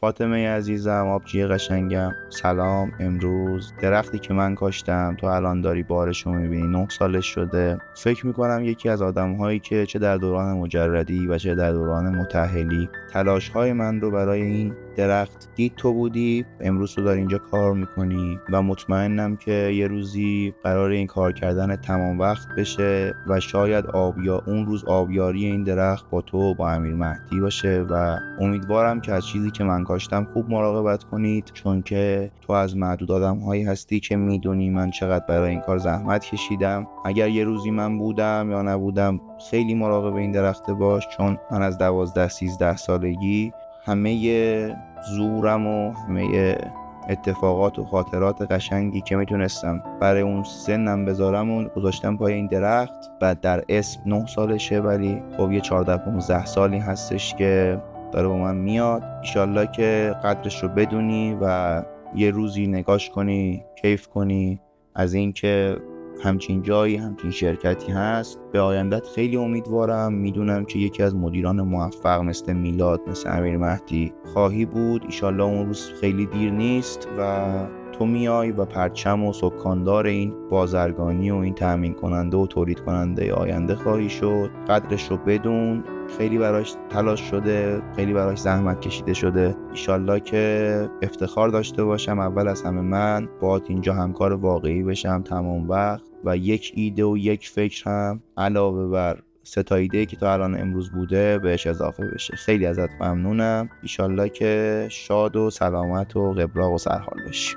فاطمه عزیزم آبجی قشنگم. سلام امروز درختی که من کاشتم تو الان داری بارش رو می‌بینی. نه سالش شده. فکر می‌کنم یکی از آدم هایی که چه در دوران مجردی و چه در دوران متحلی. تلاش های من رو برای این درخت دید تو بودی امروز تو داری اینجا کار می‌کنی و مطمئنم که یه روزی قرار این کار کردن تمام وقت بشه و شاید آبیا اون روز آبیاری این درخت با تو با امیر مهدی باشه و امیدوارم که از چیزی که من کاشتم خوب مراقبت کنید چون که تو از معدود آدم هایی هستی که می‌دونی من چقدر برای این کار زحمت کشیدم. اگر یه روزی من بودم یا نبودم خیلی مراقب این درخت باش چون من از دوازده سیزده سالگی همه زورم و همه اتفاقات و خاطرات قشنگی که می‌تونستم برای اون سنم بذارم و گذاشتم پای این درخت. و در اسم نه سالشه ولی خب یه 14 15 سالی هستش که داره با من میاد. ایشالله که قدرش رو بدونی و یه روزی نگاش کنی کیف کنی از اینکه همچین جایی همچین شرکتی هست. به آیندت خیلی امیدوارم. می‌دونم که یکی از مدیران موفق مثل میلاد مثل امیر مهدی خواهی بود. ایشالله اون روز خیلی دیر نیست و تو میای و پرچم و سکاندار این بازرگانی و این تأمین کننده و تولید کننده آینده خواهی شد. قدرش رو بدون. خیلی براش تلاش شده. خیلی براش زحمت کشیده شده. ایشالله که افتخار داشته باشم اول از همه من با اینجا همکار واقعی بشم تمام وقت و یک ایده و یک فکر هم علاوه بر ستا ایده که تا الان امروز بوده بهش اضافه بشه. خیلی ازت ممنونم. ایشالله که شاد و سلامت و قبراق و سرحال باشی.